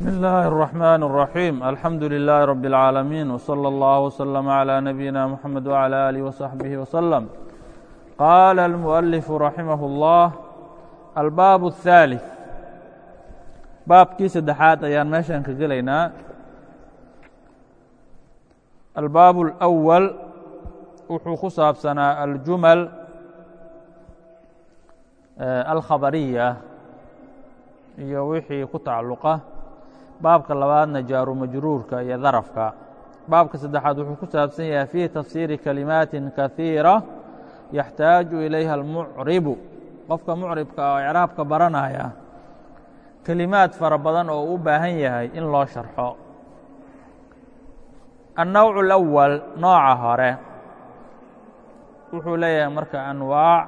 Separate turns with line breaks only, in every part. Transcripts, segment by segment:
بسم الله الرحمن الرحيم الحمد لله رب العالمين وصلى الله وسلم على نبينا محمد وعلى آله وصحبه وسلم قال المؤلف رحمه الله الباب الثالث baabkii saddexaad ayaan meeshan ka gelaynaa albaab الأول wuxuu ku saabsanaa aljumal alkhabariya iyo wixii ku tacalluqa baabka labaadna jaaru majruurka iyo darafka. Baabka saddexaad wuxuu ku saabsan yahay fii tafsiiri kalimaatin kahiira yaxtaaju ilayha almucribu. Qofka mucribka oo icraabka baranaya kelimaad fara badan oo u baahan yahay in loo sharxo. Annowc اlأwal nooca hore wuxuu leeyahay marka anwaac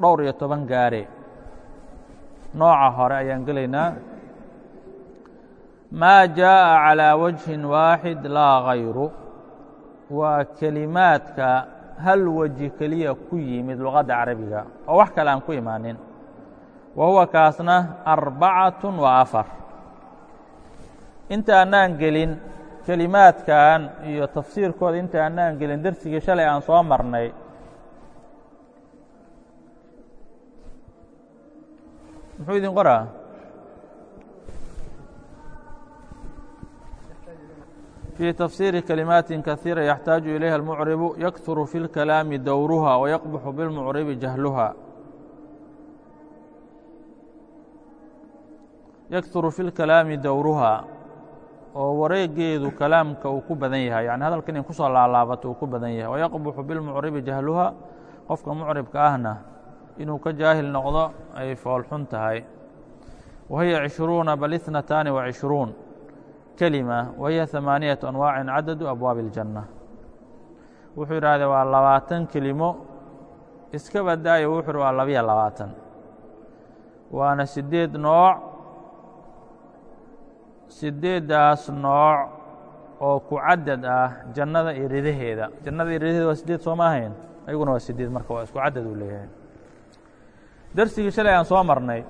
dhowr iyo toban gaare nooca hore ayaan gelaynaa maa jaaءa calىa wajhin waaxid laa hayru waa kelimaadka hal weji keliya ku yimid luqadda carabiga oo wax kale aan ku imaanin wa huwa kaasna arbacatun wa afar inta annaan gelin kelimaadkan iyo tafsiirkooda inta annaan gelin dersigii shalay aan soo marnay muxuu في تفسير كلماaت كثيرة يحتاaج إليها المعرب يكثر في الكلام dowرها ويقبح بالمعرب جهلها يكثر في الكلام dowرها oo wareegeedu kalaamka uu ku badan yahay يعني hadalka inay kusoo laalaabato uu ku badan yahay ويقبح بالمعرب جهلها qofka معربka ahna inuu ka jaahil noqdo ay foolxun tahay وهي عشhروuنa bل اثنتان وعشhروuن kelima wahiya hamaaniyatu anwaacin cadadu abwaabi اljanna wuxuu yidhahdee waa labaatan kelimo iska badaayo wuxu uhi waa labiya labaatan. Waana sideed nooc siddeeddaas nooc oo ku cadad ah jannada iridaheeda jannada iridaheeda waa sideed sooma ahayn? Ayaguna waa sideed marka waa isku cadad uu leeyahay. Darsigii shalay aan soo marnay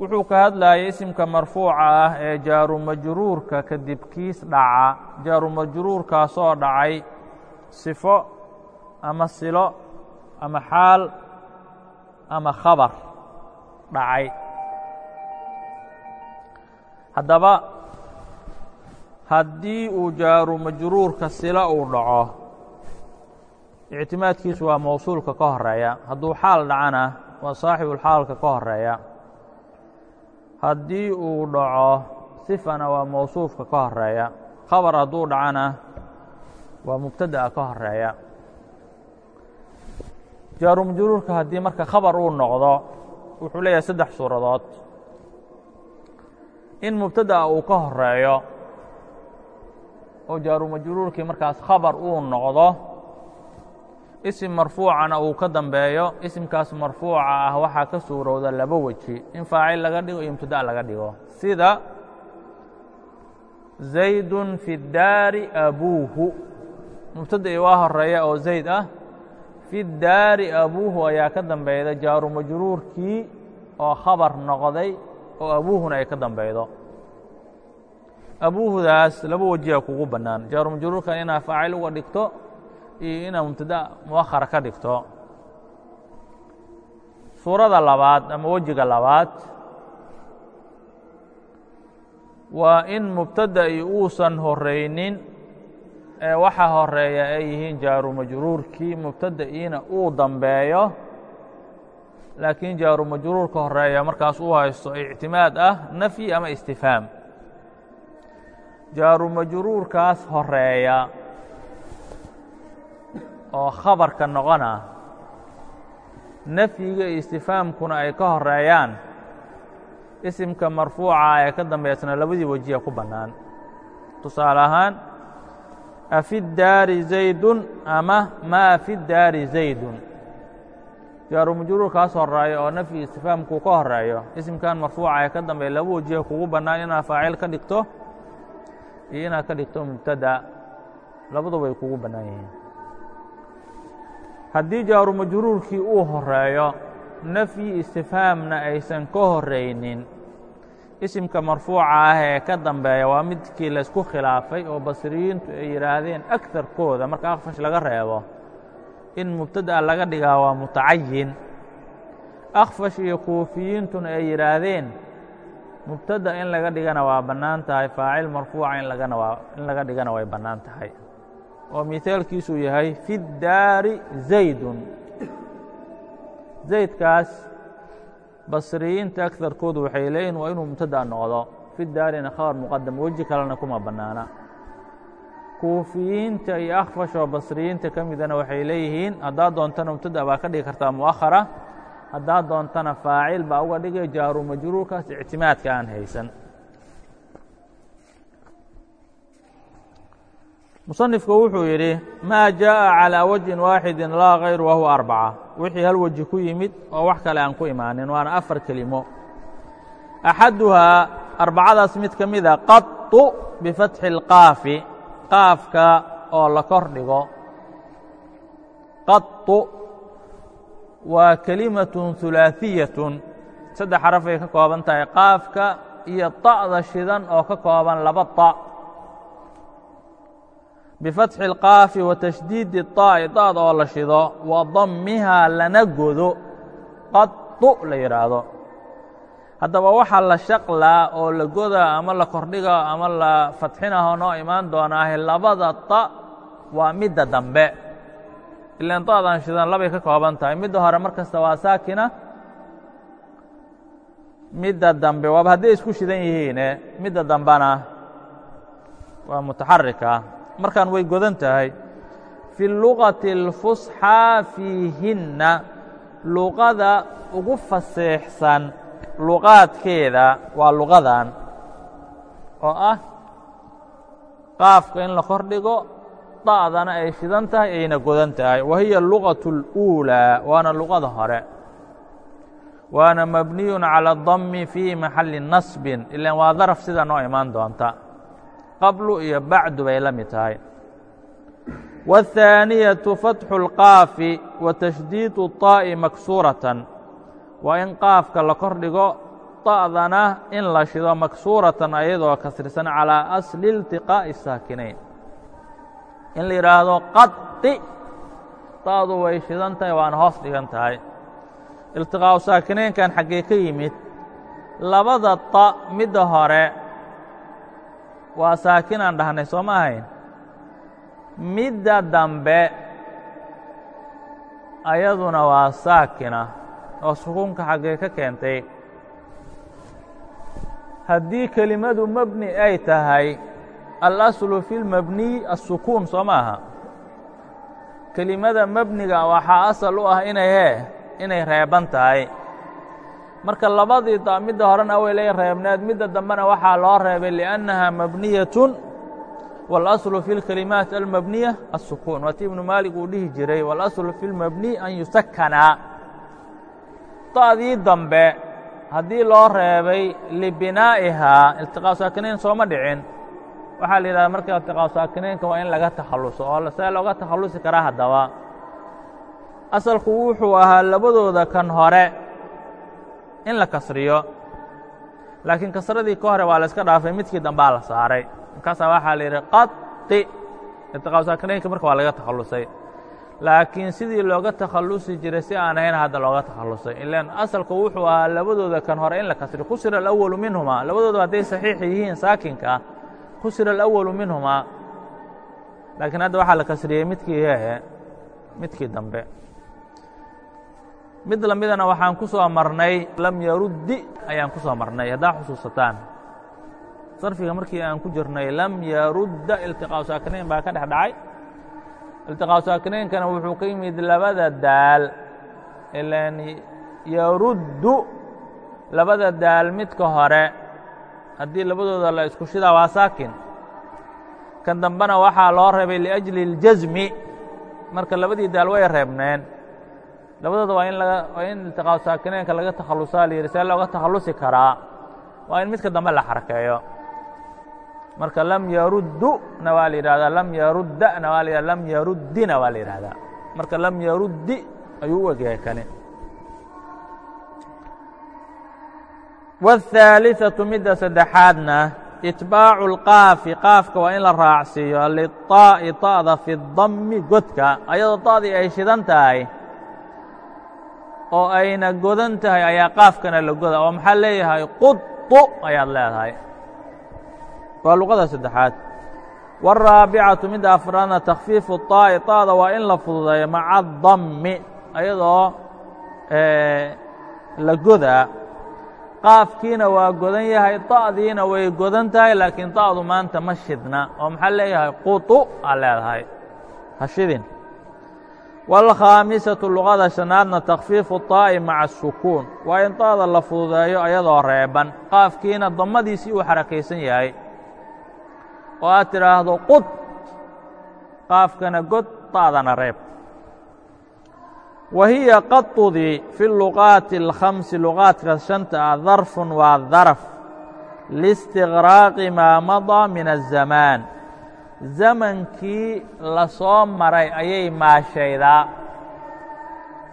wuxuu ka hadlayay isimka marfuuca ah ee jaaru majruurka kadib kiis dhaca. Jaaru majruurkaasoo dhacay sifo ama silo ama xaal ama khabar dhacay. Haddaba haddii uu jaaru majruurka silo uu dhaco ictimaadkiisu waa mawsuulka ka horreeya hadduu xaal dhacana waa saaxibulxaalka ka horreeya haddii uu dhaco sifana waa mawsuufka ka horreeya khabar hadduu dhacana waa mubtada'a ka horreeya jaaru majruurka haddii marka khabar uu noqdo wuxuu leeyahay saddex suuradood. In mubtada'a uu ka horeeyo oo jaaru majruurkii markaas khabar uu noqdo isim marfuucana uu ka dambeeyo isimkaas marfuuca ah waxaa ka suurowda laba weji. In faacil laga dhigo iyo mubtada laga dhigo. Sida zaydun fi daari abuuhu. Mubtadai waa horreeya oo zayd ah fi daari abuuhu ayaa ka dambeyda jaaru majruurkii oo khabar noqday oo abuuhuna ay ka dambeydo abuuhudaas laba wejiya kugu bannaan. Jaaru majruurkan inaa faacil uga dhigto iyo inaad mubtada muakhara ka dhigto. Suurada labaad ama wejiga labaad waa in mubtada'i uusan horaynin ee waxa horreeya ay yihiin jaaru majruurkii mubtada'iina uu dambeeyo laakiin jaaru majruurka horreeya markaas uu haysto ictimaad ah nafyi ama istifhaam. Jaaru majruurkaas horreeya oo khabarka noqona nafyiga iyo istifhaamkuna ay ka horeeyaan isimka marfuuca ee ka dambeysana labadii wejiya ku bannaan. Tusaale ahaan afi daari zaydun ama maa fi daari zaydun. Jaaru majruurkaas horeeyo oo nafyi istifhaamkuu ka horeeyo isimkan marfuuca ee ka dambeeya laba wejiya kugu bannaan inaad faacil ka dhigto iyo inaad ka dhigto mubtada labaduba ay kugu bannaan yihiin haddii jaaru majruurkii uu horeeyo nafyi istifhaamna aysan ka horaynin isimka marfuuca ah ee ka dambeeya waa midkii laysku khilaafay oo basriyiintu ay yidhaahdeen akarkooda marka akfash laga reebo. In mubtada'a laga dhigaa waa mutacayin akfash iyo kuufiyiintuna ay yidhaahdeen mubtada in laga dhigana waa bannaan tahay faacil marfuuca in lagana waa in laga dhigana way bannaan tahay oo mihaalkiisuu yahay fi daari zaydun. Zaydkaas basriyiinta akarkoodu waxay leeyihiin waa inuu mubtada noqdo. Fi daarina khabar muqadam weji kalena kuma bannaana. Kuufiyiinta iyo akfash oo basriyiinta ka midana waxay leeyihiin haddaad doontana mubtada baa ka dhigi kartaa mu'akhara haddaad doontana faacil baa uga dhigay jaaru majruurkaas ictimaadka aan haysan musanifku wuxuu yidhi maa jaaءa calىa wajhin waaxidi laa kayr wa huwa arbaca wixii hal weji ku yimid oo wax kale aan ku imaanin waana afar kelimo axaduhaa arbacadaas mid ka mida qaطu bifatxi اlqaafi qaafka oo la kor dhigo qaطu waa kelimatun hulaaثiyatun saddex xarafay ka kooban tahay qaafka iyo ta'da shidan oo ka kooban laba ta' bifatxi اlqaafi wa tashdiidi اtaa'i da'd oo la shido wa dammihaa lana godo qadu la yidhaahdo haddaba waxaa la shaqlaa oo la godaa ama la kordhiga ama la fadxinahoo noo imaan doonaahe labada ta waa midda dambe ilaan da'dan shidan labay ka kooban tahay midda hore mar kasta waa saakina midda dambe waaba hadday isku shidan yihiine midda dambena waa mutaxarika markaan way godan tahay fi luqati اlfusxaa fiihinna luqada ugu faseexsan luqaadkeeda waa luqadan oo ah qaafka in la kor dhigo da'dana ay shidan tahay ayna godan tahay wa hiya lugaة اlأuulىa waana luqada hore waana mabniyu calى اdami fii maxali nasbin ilan waa daraf sida noo imaan doonta qablu iyo bacdu bay la mid tahay wالthaaniyaةu fatxu اlqaafi wa tashdiidu الطaa'i maksuuratan waa in qaafka la kor dhigo da'dana in la shido maksuuratan ayadoo kasrisan calىa asli اltiqaa'i saakinayn in la yidhaahdo qadi da'du way shidan tahay waana hoos dhigan tahay iltiqaa'u saakinaynkan xaggee ka yimid labada ta midda hore waa saakinaan dhahnay soo ma ahayn? Midda dambe ayaduna waa saakina oo sukuunka xaggee ka keentay. Haddii kelimadu mebni ay tahay alaslu fi lmabniy الsukuun soo ma aha? Kelimada mebniga waxaa asal u ah inay hee inay reeban tahay marka labadii da midda horena awelay reebneed midda dambena waxaa loo reebay liأnnaha mabniyatun wاlaslu fi اlkelimaat almabniya الsukuun waati ibnu maalik uu dhihi jiray wاlaslu fi اlmabniy an yusakana da'dii dambe haddii loo reebay libinaa'ihaa iltiqaa saakinayn sooma dhicin waxaa la yidhahda marka iltiqaa saakinaynka waa in laga takhalluso oo see looga takhallusi karaa haddaba asalku wuxuu ahaa labadooda kan hore in la kasriyo. Laakiin kasradii ka hore waa la iska dhaafay midkii dambaa la saaray. Markaasaa waxaa la yidhi qadi iltiqaa saakinaynka marka waa laga takhallusay. Laakiin sidii looga takhallusi jiray si aan ahayn hadda looga takhallusay. Ilan asalku wuxuu ahaa labadooda kan hore in la kasriyo. Kusira alawalu minhumaa. Labadooda hadday saxiix yihiin saakinka kusira alawalu minhumaa. Laakiin hadda waxaa la kasriyey midkii hehe midkii dambe mid lamidana waxaan ku soo marnay lam yaruddi ayaan ku soo marnay haddaa xusuusataan. Sarfiga markii aan ku jirnay lam yarudda iltiqaau saakinayn baa ka dhex dhacay. Iltiqaau saakinaynkan wuxuu ka yimid labada daal ilan yaruddu labada daal midka hore. Haddii labadooda la isku shidaa waa saakin. Kan dambena waxaa loo reebay liأjli اljasmi marka labadii daal way reebneen labadooda waa in laga waa in iltiqaau saakinaynka laga takhallusaa la yidhi see looga takhallusi karaa waa in midka dambe la xarakeeyo marka lam yarudduna waa la yidhahdaa lam yaruddana waa la yidhahda lam yaruddina waa la yidhahdaa marka lam yaruddi ayuu u egyahay kani wاthaaliثaةu midda saddexaadna itbaacu اlqaafi qaafka waa in la raacsiiyo liطaa'i ta'da fi اdami godka ayadoo ta'dii ay shidan tahay oo ayna godan tahay ayaa qaafkana la goda oo maxaa leeyahay quطu ayaad leedahay waa luqada saddexaad wاraabicatu midda afraadna takfiifu طaa'i ta'da waa in la fududeeyo maca adami ayadoo la godaa qaafkiina waa godan yahay ta'diina way godan tahay laakiin ta'du maanta ma shidna oo maxaa leeyahay quطu aa leedahay ha shidin wاlkhaamisatu luqada shanaadna takfiifu طaa'i maca الsukuun waa in ta'da la fududeeyo ayadoo reeban qaafkiina damadiisii uu xarakaysan yahay oo aad tidhaahdo qud qaafkana god ta'dana reeb wa hiya qadudii fi luqaati اlkhamsi luqaadka shanta ah darfun waa daraf liistiqraaqi maa madaa min الzamaan zamankii la soo maray ayay maashaydaa.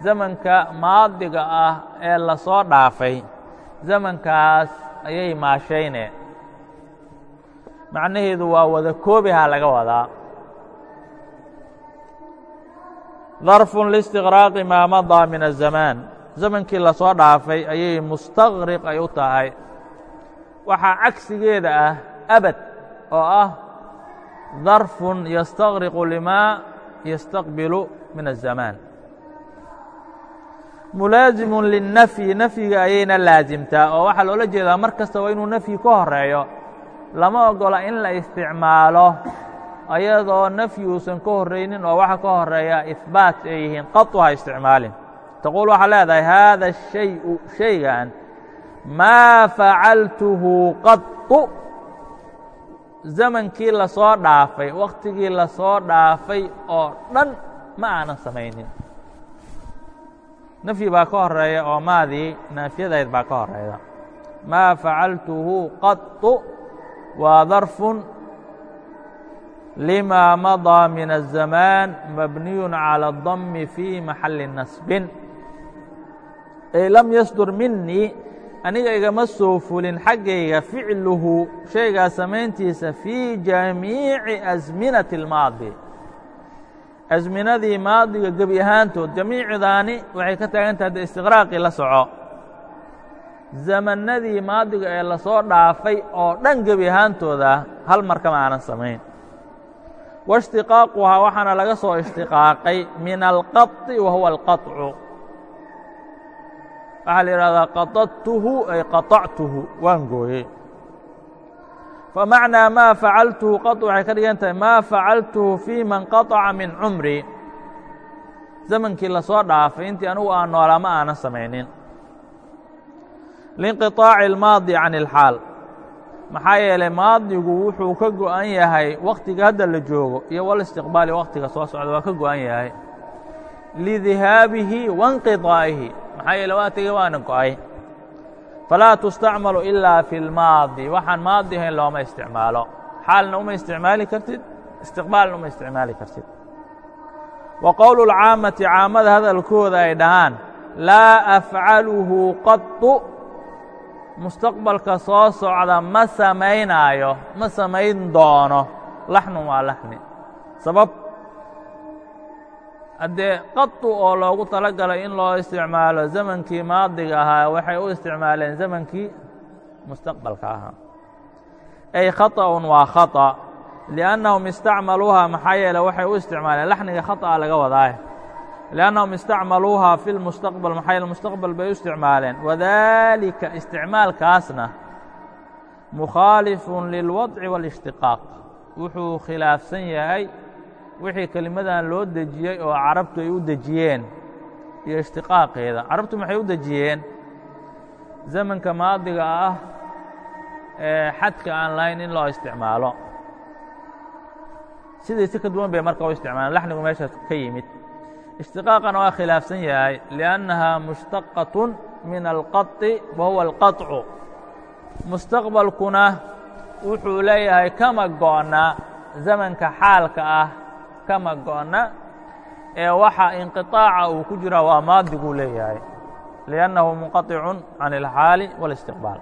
Zamanka maadiga ah ee la soo dhaafay zamankaas ayay maashayne. Macnaheedu waa wada koobihaa laga wadaa. Darfun liistiqraaqi maa madaa min azamaan zamankii la soo dhaafay ayay mustaqriq ay u tahay. Waxaa cagsigeeda ah abad oo ah darfu يستغرق لما يستقبل من الزمان. mulaazimu للنفي nafyiga ayayna laasimtaa oo waxaa loola jeedaa mar kastaba inuu nafyi ka horeeyo lama ogola in la isticmaalo ayadoo nafyi uusan ka horreynin oo waxa ka horreeya ihbaat ay yihiin qatu ha isticmaalin taquul waxaa leedahay haada shayu shaygan maa facaltuhu qatu zamankii lasoo dhaafay wakhtigii lasoo dhaafay oo dhan ma aanan samaynin nafyi baa ka horeeya oo maadii naafyadayd baa ka horeyda maa facaltuhu qatu waa darfun lima maضىa min الzamaan mabniyu calى الdami fii maxali nasbin ay lam yasdur minii aniga igama soo fulin xaggayga ficluhu shaygaa samayntiisa fii jamiici asminaةi اlmaadi asminadii maadiga gebi ahaantood jamiicdaani waxay ka taagantaha de istiqraaqii la soco zamanadii maadiga ee lasoo dhaafay oo dhan gebi ahaantooda hal mar kama aanan samayn waishtiqaaquhaa waxaana laga soo ishtiqaaqay min alqaطi wa huwa alqaطcu waxaa la yidhahdaa qaطadtuhu ay qaطactuhu waan gooyey famacnaa maa facaltuhu qaط waxay ka dhigan tahay maa facaltuhu fii man qaطaca min cumri zamankii lasoo dhaafay intii anugu aan noolaa ma aanan samaynin linqiطaaci اlmaadi can اlxaal maxaa yeelay maadigu wuxuu ka go'an yahay wakhtiga hadda la joogo iyo walistiqbaali wakhtiga soo socda waa ka go'an yahay lidihaabihi wainqiطaa'ihi maxaa yeele waa tegey waana go'ay. Falaa tustacmalu ilaa fi اlmaadi waxaan maadi ahayn looma isticmaalo. Xaalna uma isticmaali kartid istiqbaalna uma isticmaali kartid. Wa qowlu اlcaamati caamada hadalkooda ay dhahaan laa afcaluhu qatu mustaqbalka soo socda ma samaynaayo ma samayn doono. Laxnun waa laxni. Sabab haddee qatu oo loogu tala galay in loo isticmaalo zamankii maadiga ahaa waxay u isticmaaleen zamankii mustaqbalka ahaa ay khaطأun waa khaطأ liأnnahum istacmaluuha maxaa yeele waxay u isticmaaleen laxniga khaطأa laga wadaa لأnnahum istacmaluuha fi اlmustaqbal maxaa yeele mustaqbal bay u isticmaaleen wadalika isticmaalkaasna mukhaalifun lilwadci wاlاshtiqaaq wuxuu khilaafsan yahay wixii kelimadan loo dejiyey oo carabtu ay u dejiyeen iyo ishtiqaaqeeda carabtu maxay u dejiyeen zamanka maadiga ah ee xadka aan lahayn in loo isticmaalo sidii si ka duwan bay marka u isticmaaleen laxnigu meeshaas ka yimid ishtiqaaqana waa khilaafsan yahay liأnnaha mushtaqaة min alqaطi wa huwa alqaطcu mustaqbalkuna wuxuu leeyahay kama go'na zamanka xaalka ah kama go'na ee waxa inqiطaaca uu ku jira waa maadiguu leeyahay liأnnahu munqaطicu can اlxaali wاlistiqbaal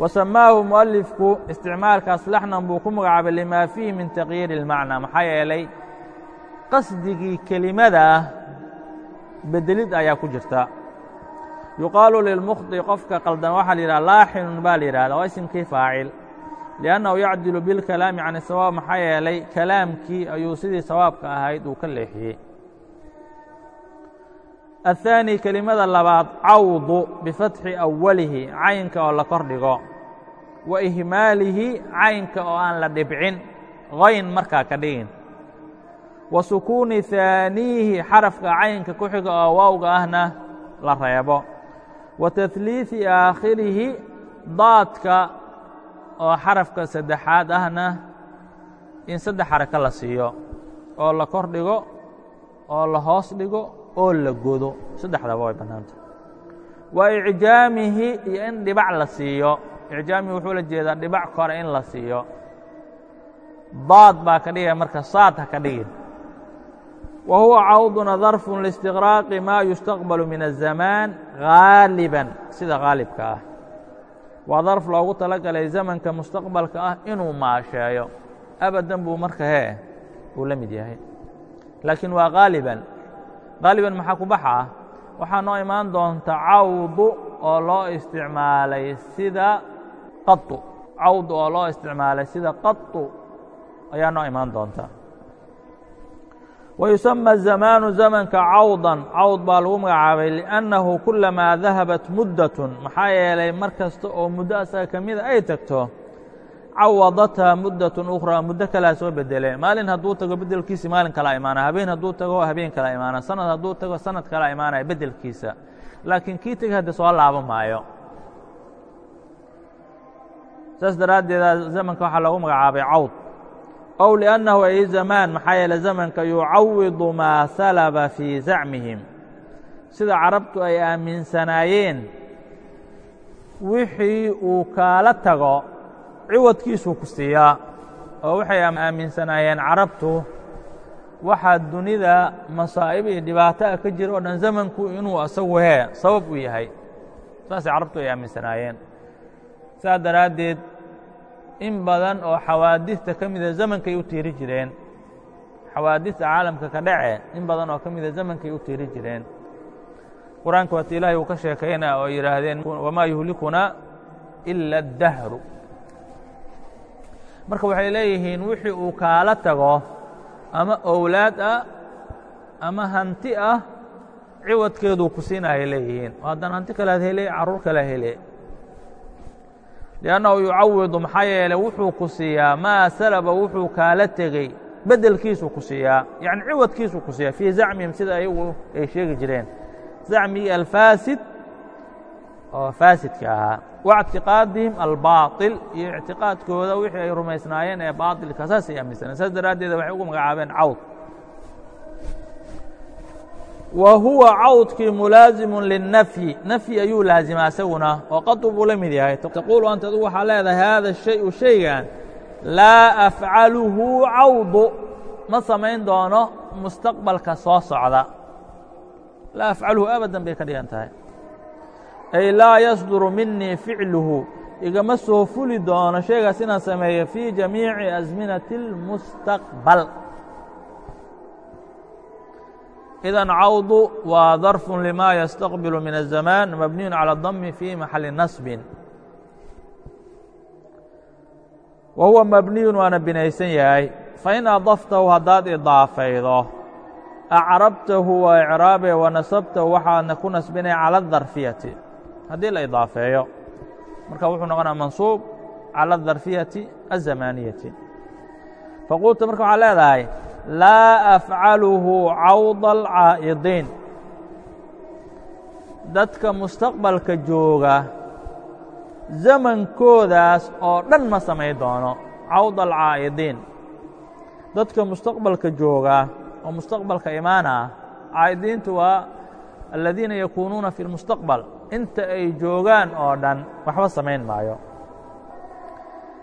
wa samaahu mualifku isticmaalkaas laxnan buu ku magacaabay limaa fiihi min takyiiri اlmacnaa maxaa yeelay qasdigii kelimada ah bedelid ayaa ku jirta yuqaalu lilmukhdi qofka qaldan waxaa la yidhaha laaxinun baa la yidhahda waa isimkii faacil liannahu yacdilu bilkalaami can isawaab maxaa yeelay kalaamkii ayuu sidii sawaabka ahayd uu ka leexiyey الثاني kelimada labaad cawdu bifatxi أwalihi caynka oo la kor dhigo wa ihmaalihi caynka oo aan la dhibcin hayn markaa ka dhigin wa sukuuni ثaaniihi xarafka caynka ku xiga oo waawga ahna la reebo wa tahliiثi aakhirihi daadka oo xarafka saddexaad ahna in saddex xarako la siiyo oo la kor dhigo oo la hoos dhigo oo la godo. Saddexdaba way bannaanta wa icjaamihi iyo in dhibac la siiyo. Icjaamihi wuxuu la jeedaa dhibac kore in la siiyo. Daad baa ka dhigaya marka saad ha ka dhigin. Wa huwa cawduna darfun liistiqraaqi maa yustaqbalu min الzamaan gaaliban sida gaalibka ah waa darf loogu tala galay zamanka mustaqbalka ah inuu maasheeyo. Abadan buu marka hee uu la mid yahay. Laakiin waa gaaliban qaaliban maxaa ku baxa? Ah waxaa noo imaan doonta cawdu oo loo isticmaalay sida qatu cawdu oo loo isticmaalay sida qatu ayaa noo imaan doonta ويuسمى الزamaan زmنka cawضا cawd baa lagu magacaabay لأnnahu kulamaa dahabat muddaة maxaa yeelay mar kasta oo muddo asaga ka mida ay tagto cawadatha muddaة أkhrىa muddo kalea soo bedele maalin hadduu tago bedelkiisi maalin kalaa imaana habeen hadduu tago habeen kalaa imaana sanad hadduu tago sanad kalaa imaanaya bedelkiisa laakiin kii tega hadde soo laabo maayo saas daraaddeeda zamanka waxaa loogu magacaabay cawd ow لأnnahu ay zamaan maxaa yeele zamanka yucawidu maa salaba fii zacmihim sida carabtu ay aaminsanaayeen wixii uu kaala tago ciwadkiisuu ku siiyaa oo waxay aaminsanaayeen carabtu waxaa dunida masaa'ib iyo dhibaato ah ka jira oo dhan zamanku inuu asagu hee sabab u yahay saasay carabtu ay aaminsanaayeen saas daraaddeed in badan oo xawaadista ka mida zamankay u tiiri jireen xawaadista caalamka ka dhace in badan oo ka mida zamankay u tiiri jireen. Qur'aanka waata ilaahay uu ka sheekaynaa oo yidhaahdeen wamaa yuhlikunaa ila اdahru marka waxay leeyihiin wixii uu kaala tago ama owlaad ah ama hanti ah ciwadkeeduu ku siinahay leeyihiin. Oo haddana hanti kalead hele carruur kala hele liannahu yucawidu maxaa yeeley wuxuu ku siiyaa maa salaba wuxuu kaala tegey bedelkiisuu ku siiyaa yani ciwadkiisuu ku siiyaa fii zacmihim sida ayagu ay sheegi jireen zacmigii alfaasid oo faasidka ahaa wa ictiqaadihim albaaطil iyo ictiqaadkooda wixii ay rumaysnaayeen ee baailka saasay aaminsaneen saas daraaddeed waxay ugu magacaabeen cawd wa huwa cawdkii mulaazimu liلnafyi nafyi ayuu laazimaa isaguna oo qadu buu la mid yahay. Taquulu anta adugu waxaa leedahay haada shayu shaygan laa afcaluhu cawdu ma samayn doono mustaqbalka soo socda. Laa afcaluhu abadan bay ka dhigan tahay. Ay laa yasduru minii ficluhu. Igama soo fuli doono shaygaas inaan sameeyo fii jamiici asminati اlmustaqbal idan cawdu waa darfu lima yastaqbilu min الzamaan mabniyu calى اdami fi maxali nasbin wa huwa mabniyun waana binaysan yahay fain adaftahu haddaad idaafaydo acrabtahu waa icraabe wanasabtahu waxaadna ku nasbinaya calى اdarfiyati haddii la idaafeeyo marka wuxuu noqonaya mansuub calى الdarfiyati الzamaaniyati faqulta marka waxaa leedahay laa afcaluhu cawda alcaa'idiin dadka mustaqbalka jooga zamankoodaas oo dhan ma samayn doono cawda alcaa'idiin dadka mustaqbalka jooga oo mustaqbalka imaana caa'idiintu waa aladiina yakuunuuna fi اlmustaqbal inta ay joogaan oo dhan waxba samayn maayo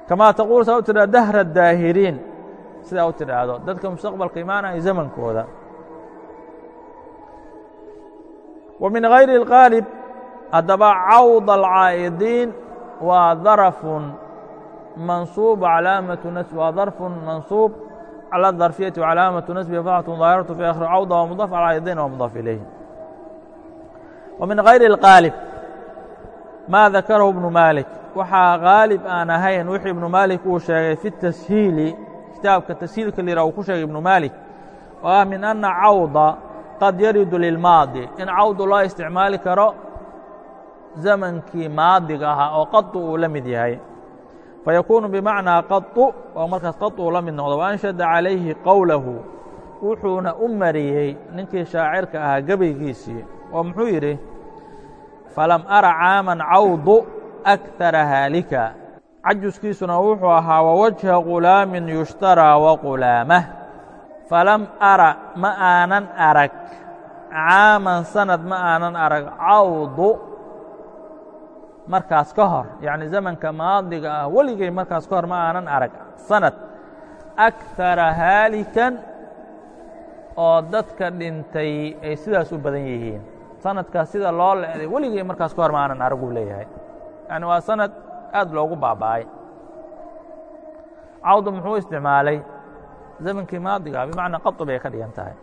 kamaa taquul saa u tidhah dahra daahiriin sidaa u tidhaahdo dadka mustaqbalka imaanaya zamankooda wa min hayri اlqaalib haddaba cawd alcaa'idiin waa darafun mansuub calaamatu nasb waa darfun mansuub calى الdarfiyati wcalaamatu nasbihi fatxatu daahiratu fi akhri cawda wa mudaf calى yadayn wa mudaf ilayh wa min غayri اlqaalib ma dakarahu ibnu malik waxaa qaalib aan ahayn wixii ibnu maalik uu sheegay fi tashiili kitaabka tashiilka lira uu ku sheegay ibnu maalik oo ah min ana cawda qad yaridu lilmaadi in cawdu loo isticmaali karo zamankii maadiga ahaa oo qadu uu la mid yahay. Fayakuunu bimacnaa qadu oo markaas qad uu la mid noqdo waanshada calayhi qowlahu wuxuuna u mariyey ninkii shaacirka ahaa gebaygiisii. Oo muxuu yidhi falam ara caaman cawdu akara haalika cajuskiisuna wuxuu ahaa wawajha gulaamin yushtaraa waqulaamah falam ara ma aanan arag. Caaman sanad ma aanan arag. Cawdu markaas ka hor yacni zamanka maadiga ah weligay markaas ka hor ma aanan arag sanad. Akara haalikan oo dadka dhintay ay sidaas u badan yihiin. Sanadkaas sida loo leeday weligay markaas ka hor ma aanan arag uu leeyahay. Yani waa sanad aad loogu baaba'ay. Cawdu muxuu isticmaalay zamankii maadiga bimacnaa qadu bay ka dhigan tahay.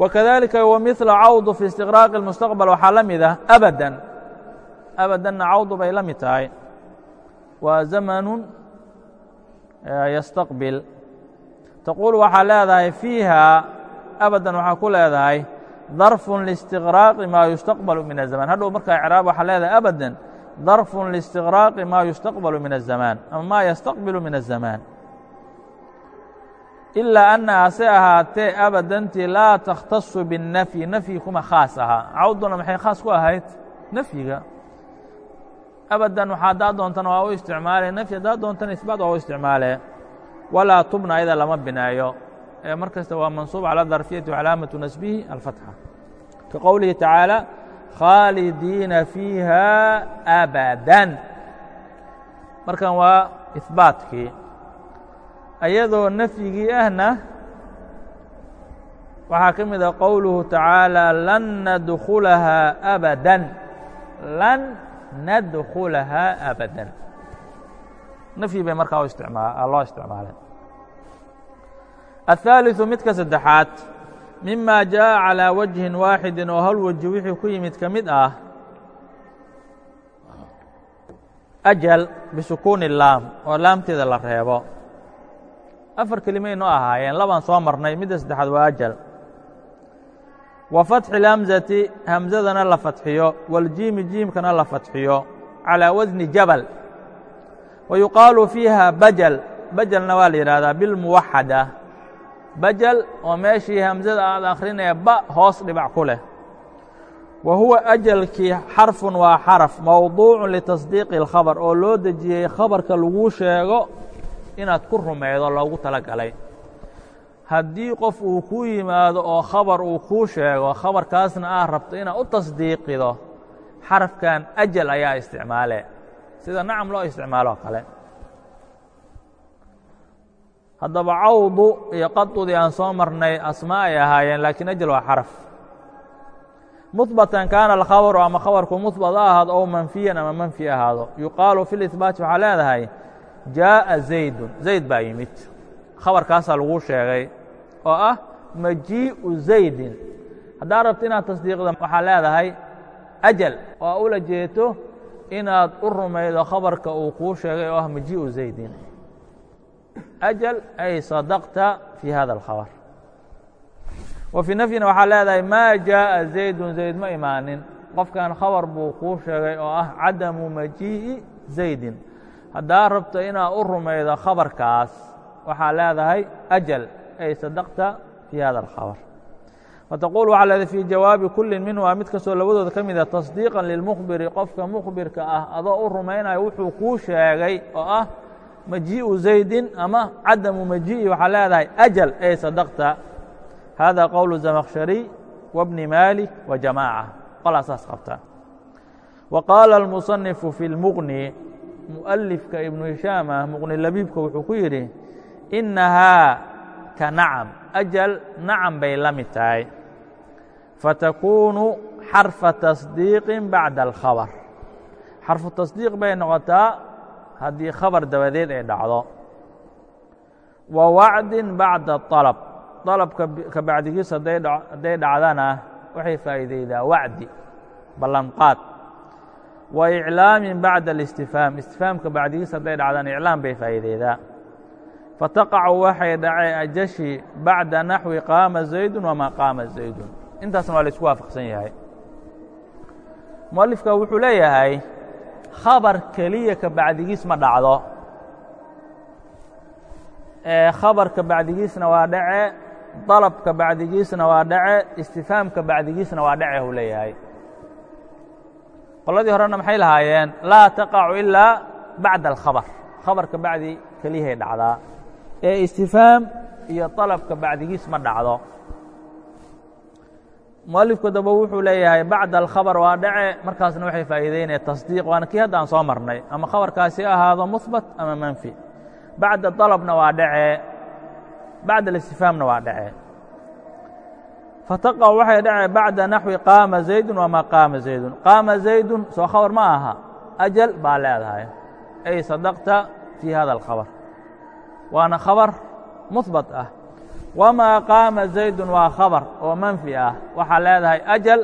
Wakadalika wamila cawdu fi istiqraaqi اlmustaqbal waxaa la mid ah abadan. Abadanna cawdu bay la mid tahay. Waa zamanu yastaqbil. Taquul waxaa leedahay fiiha abadan waxaa ku leedahay darfu liistiqraaqi maa yustaqbalu min azaman hadhow markaa icraab waxaa leedahay abadan darfu liistiqraaqi maa yustaqbalu min azamaan ama maa yastaqbilu min azamaan ilaa anna hase ahaatee abadantii laa takhtasu biاnnafyi nafyi kuma khaas ahaa cawduna maxay khaas ku ahayd nafyiga abadan waxa haddaa doontana waa u isticmaale nafyi haddaa doontana isbaat waa u isticmaale walaa tubna ayada lama bineeyo ee mar kasta waa mansuub calى darfiyati wcalaamatu nasbihi alfatxa ka qowlihi tacaalى khaalidiina fiiha abadan markan waa ihbaatkii ayadoo nafyigii ahna waxaa ka mid a qowluhu tacaalى lan nadkulahaa abadan lan nadkulahaa abadan nafyi bay markaa loo isticmaalay الثاaلiثu midka saddexaad mima jaءa calىa wajhin waaxidi oo hal weji wixii ku yimid ka mid ah أjal bisukuuni laam oo laamteeda la reebo afar kelimay noo ahaayeen labaan soo marnay midda saddexaad waa ajal wa fatxi اlhamزati hamزadana la fatxiyo wاljiimi jiimkana la fatxiyo calىa wasni jabal wa yuqaalu fiiha bajal bajalna waa la yidhahdaa bilmuwaxada bajal oo meeshii hamزada aad akhrinaya ba hoos dhibac ku leh. Wa huwa ajalkii xarfun waa xaraf mowduucu litasdiiqi اlkhabar oo loo dejiyey khabarka laguu sheego inaad ku rumaydo loogu tala galay haddii qof uu kuu yimaado oo khabar uu kuu sheego khabarkaasna aad rabto inaad u tasdiiqido xarafkan ajal ayaa isticmaale. Sida nacam loo isticmaaloo kale haddaba cawdu iyo qadudii aan soo marnay asmaa ay ahaayeen laakiin ajal waa xaraf muhbatan kaana alkhabaru ama khabarku muhbat ha ahaado ow manfiyan ama manfi ahaado yuqaalu fi lihbaati waxaa leedahay jaaءa zaydun zayd baa yimid khabarkaasaa laguu sheegay oo ah majiiءu zaydin haddaa rabto inaad tasdiiqda waxaa leedahay ajal oo ula jeeto inaad u rumaydo khabarka uu kuu sheegay oo ah majiiءu zaydin ajal ay sadaqta fi hada اlkhabr wa fii nafyina waxaa leedahay maa jaaءa zaydun zayd ma imaanin qofkan khabar buu kuu sheegay oo ah cadamu majiiءi zaydin haddaa rabto inaad u rumaydo khabarkaas waxaa leedahay ajal ay sadaqta fi hada اlkhabr wataquul waxaa leedahay fii jawaabi kullin minhumaa mid kastoo labadooda ka mida tasdiiqan lilmukhbiri qofka mukhbirka ah adoo u rumaynayo wuxuu kuu sheegay oo ah majiiءu zaydin ama cadamu majii'i waxaa leedahay ajal ay sadaqta hada qowl zamkhshariy wbni malik wa jamaaca qolaa saas qabta wa qaala اlmusanifu fi اlmuqni mu'alifka ibnu hishaam ah muqni labiibka wuxuu ku yidhi innahaa ka nacam ajal nacam bay la mid tahay fatakuunu xarfa tasdiiqin bacda alkhabar xarfu tasdiiq bay noqotaa haddii khabar dabadeed ay dhacdo. Wa wacdin bacda طalab dalabka ka bacdigiis hadday dhacdana waxay faa'iideydaa wacdi ballanqaad. Wa iclaamin bacda اlistifhaam istifhaamka bacdigiis hadday dhacdana iclaam bay faa'iideydaa. Fataqacu waxay dhacee ajashi bacda naxwi qaama zaydun wamaa qaama zaydun. Intaasna waa la isku waafaqsan yahay. Mualifka wuxuu leeyahay khabar keliya ka bacdigiis ma dhacdo. Khabarka bacdigiisna waa dhace dalabka bacdigiisna waa dhace istifhaamka bacdigiisna waa dhace uu leeyahay. Qoladii horena maxay lahaayeen? Laa taqacu ilaa bacda alkhabar. Khabarka bacdi keliyahay dhacdaa. Ee istifhaam iyo dalabka bacdigiis ma dhacdo mualifku daba wuxuu leeyahay bacda alkhabar waa dhace markaasna waxay faa'iideynaya tasdiiq waana kii hadda soo marnay. Ama khabarkaasi ahaado muhbat ama manfi. Bacda dalabna waa dhace bacda اlistifhaamna waa dhace. Fataqac waxay dhace bacda naxwi qaama zaydun wamaa qaama zaydun. Qaama zaydun soo khabar ma aha ajal baa leedahay. Ay sadaqta fii hada alkhabar. Waana khabar muhbat ah wamaa qaama zaydun waa khabar oo manfi ah. Waxaa leedahay ajal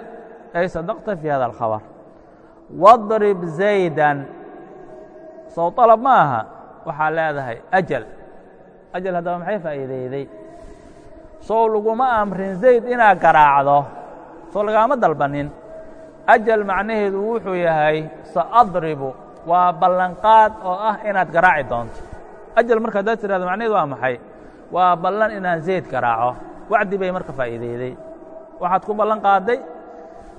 ay sadaqta fii hada alkhabar. wadrib zaydan sow طalab ma aha. Waxaa leedahay ajal. Ajal haddaba maxay faa'iideyday sow laguma amrin zayd inaad garaacdo. Soo lagaama dalbanin. Ajal macnaheedu wuxuu yahay saadribu. Waa ballanqaad oo ah inaad garaaci doonto. Ajal marka haddaad tidhahdo macnaheedu waa maxay waa ballan inaan zayd garaaco wacdi bay marka faa'iideyday. Waxaad ku ballan qaaday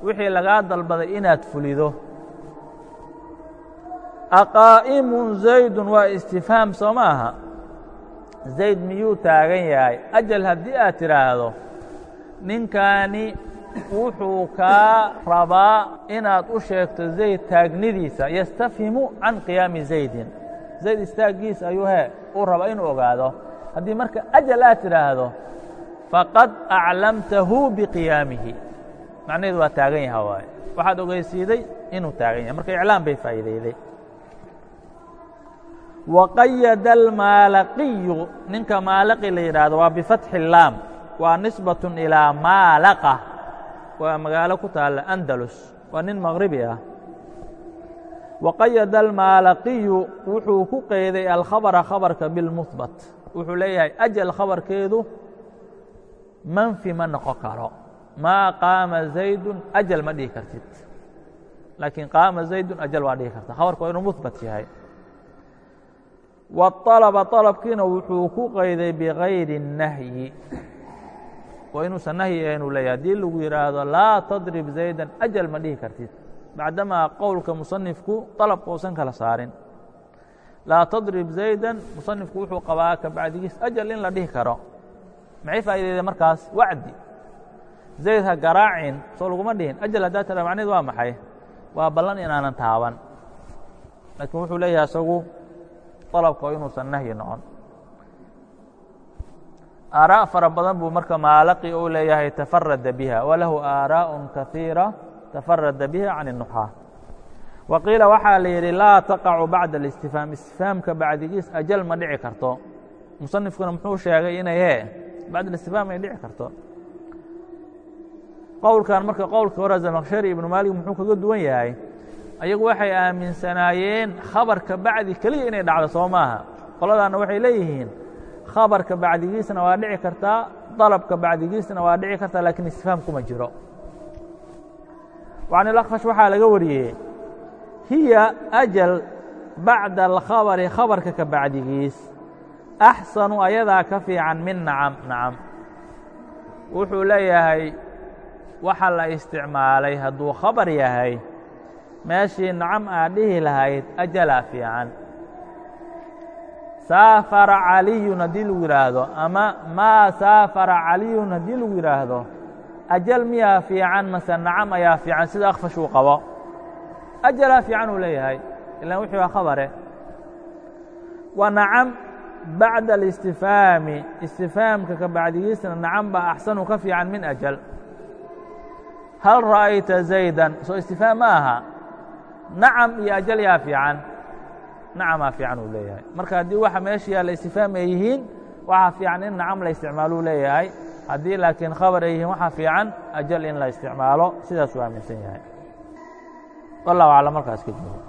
wixii lagaa dalbaday inaad fulido. Aqaa'imun zaydun waa istifhaam soo ma aha. Zayd miyuu taagan yahay? Ajal haddii aad tidhaahdo ninkaani wuxuu kaa rabaa inaad u sheegto zayd taagnidiisa yastafhimu can qiyaami zaydin. Zayd istaaggiis ayuu he uu rabaa inuu ogaado haddii marka ajal aad tidhaahdo faqad aclamtahu biqiyaamihi. Macnaheedu waa taagan yaha waaye. Waxaad ogeysiiday inuu taagan yahay. Marka iclaam bay faa'iideyday. Waqayada almaalaqiyu. Ninka maalaqi la yidhaahdo waa bifatxi laam waa nisbaة ilىa maalaqa. Waa magaalo ku taalla andalus. Waa nin maqribi ah. Waqayada almaalaqiyu. Wuxuu ku qeyday alkhabra khabarka bilmuhbat wuxuu leeyahay ajal khabarkeedu manfi ma noqon karo. Maa qaama zaydun ajal ma dhihi kartid. Laakiin qaama zaydun ajal waa dhihi karta. Khabarku waa inuu muhbat yahay. Waalaba alabkiina wuxuu ku qayday bigayri nahyi. Waa inuusan nahyi ahaynuu leeyahay. Haddii lagu yidhaahdo laa tadrib zaydan ajal ma dhihi kartid. Bacdamaa qowlka musanifku alabka uusan kala saarin laa tadrib zaydan musanifku wuxuu qabaa ka bacdigiis ajal in la dhihi karo maxay faa'ideedeen markaas wacdi zayd ha garaacin soo laguma dhihin ajal haddaa tira macneed waa maxay waa ballan inaanan taaban laakiin wuxuu leeyahay isagu طalabka oo inuusan nahyi noqon aaraaء fara badan buu marka maalaqi u leeyahay tafarada biha walahu aaraaء kaثiira tafarada biha can الnuxaa wa qiila waxaa la yidhi laa taqacu bacda اlistifhaam istifhaamka bacdigiis ajal ma dhici karto. Musanifkuna muxuu sheegay inay he bacd اlistifhaam ay dhici karto. Qowlkan marka qowlka hore zamakshari ibnu maalig muxuu kaga duwan yahay. Ayagu waxay aaminsanaayeen khabarka bacdi keliya inay dhacdo soo maaha. Qoladaanna waxay leeyihiin khabarka bacdigiisna waa dhici kartaa dalabka bacdigiisna waa dhici kartaa lakiin istifhaam kuma jiro. Can ilakfash waxaa laga wariyey hiya ajal bacda alkhabari khabarka ka bacdigiis. Axsanu ayadaa ka fiican min nacam nacam. Wuxuu leeyahay waxa la isticmaalay hadduu khabar yahay meeshii nacam aad dhihi lahayd ajalaa fiican. Saafara caliyun haddii lagu yidhaahdo ama maa saafara caliyun haddii lagu yidhaahdo ajal miyaa fiican mase nacam ayaa fiican sida akfash uu qabo ajalaa fiican uu leeyahay. Ilaan wixii waa khabare. Wa nacam bacda اlistifhaami istifhaamka ka bacdigiisna nacam baa axsanu ka fiican min ajal. Hal ra'ayta zaydan? Soo istifhaam ma aha. Nacam iyo ajal yaa fiican. Nacamaa fiican uu leeyahay. Marka haddii waxa meesha yaalla istifaam ay yihiin waxaa fiican in nacam la isticmaaluu leeyahay. Haddii laakiin khabar ay yihiin waxaa fiican ajal in la isticmaalo. Sidaasuu aaminsan yahay wallahu aclam markaas ka joogo